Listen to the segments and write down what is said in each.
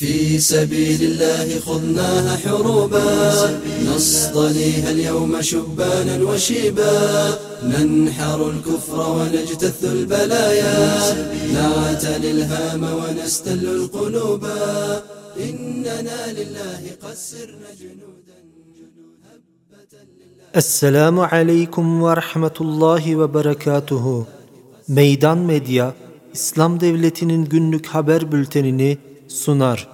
في سبيل الله خذناها حروبا. نصطليها اليوم شبانا وشيبا. ننحر الكفر ونجتث البلايا. نعتلي الهام ونستل القلوب إننا لله قد جنودا. Aleyküm ve Rahmetullahi ve Berekatuhu. Meydan Medya, İslam Devleti'nin günlük haber bültenini sunar.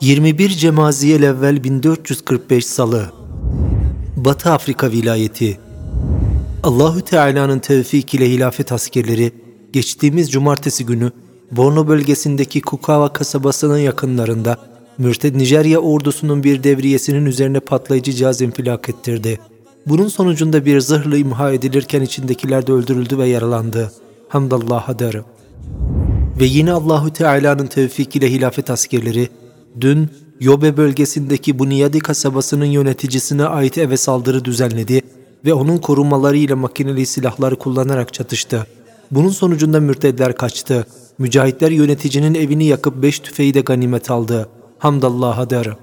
21 Cemaziyel evvel 1445 Salı Batı Afrika vilayeti Allahü Teala'nın tevfik ile hilafet askerleri geçtiğimiz cumartesi günü Borno bölgesindeki Kukawa kasabasının yakınlarında Mürted Nijerya ordusunun bir devriyesinin üzerine patlayıcı cihaz infilak ettirdi. Bunun sonucunda bir zırhlı imha edilirken içindekiler de öldürüldü ve yaralandı. Hamdallah'a derim. Ve yine Allahü Teala'nın tevfikiyle hilafet askerleri dün Yobe bölgesindeki Buniyadi kasabasının yöneticisine ait eve saldırı düzenledi ve onun korumalarıyla makineli silahları kullanarak çatıştı. Bunun sonucunda mürtedler kaçtı. Mücahitler yöneticinin evini yakıp beş tüfeği de ganimet aldı. Hamdallah'a derim.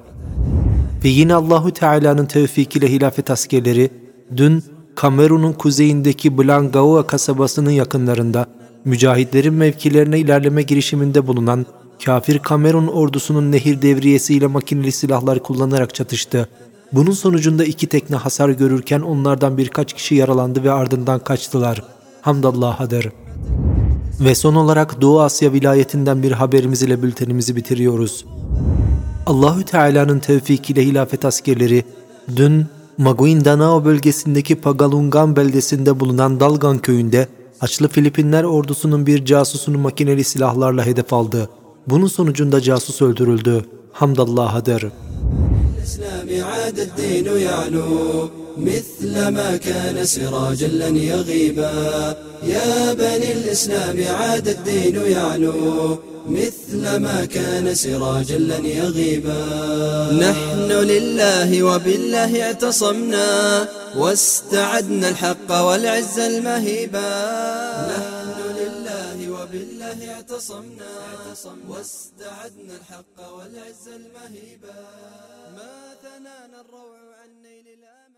Ve yine Allahü Teala'nın tevfikiyle hilafet askerleri dün Kamerun'un kuzeyindeki Blangaoa kasabasının yakınlarında mücahitlerin mevkilerine ilerleme girişiminde bulunan kafir Kamerun ordusunun nehir devriyesiyle makineli silahlar kullanarak çatıştı. Bunun sonucunda iki tekne hasar görürken onlardan birkaç kişi yaralandı ve ardından kaçtılar. Hamdallah'a derim. Ve son olarak Doğu Asya vilayetinden bir haberimiz ile bültenimizi bitiriyoruz. Allahü Teala'nın tevfikiyle hilafet askerleri dün Maguindanao bölgesindeki Pagalungan beldesinde bulunan Dalgan köyünde Haçlı Filipinler ordusunun bir casusunu makineli silahlarla hedef aldı. Bunun sonucunda casus öldürüldü. Hamdallah'a derim. مثل ما كان سراجا لن يغيبا. يا بني الإسلام عاد الدين يعلو. مثل ما كان سراجا لن يغيبا. نحن لله وبالله اعتصمنا واستعدنا الحق والعز المهيبا. نحن لله وبالله اعتصمنا واستعدنا الحق والعز المهيبا. ما ثنانا الروع عن نيل الآن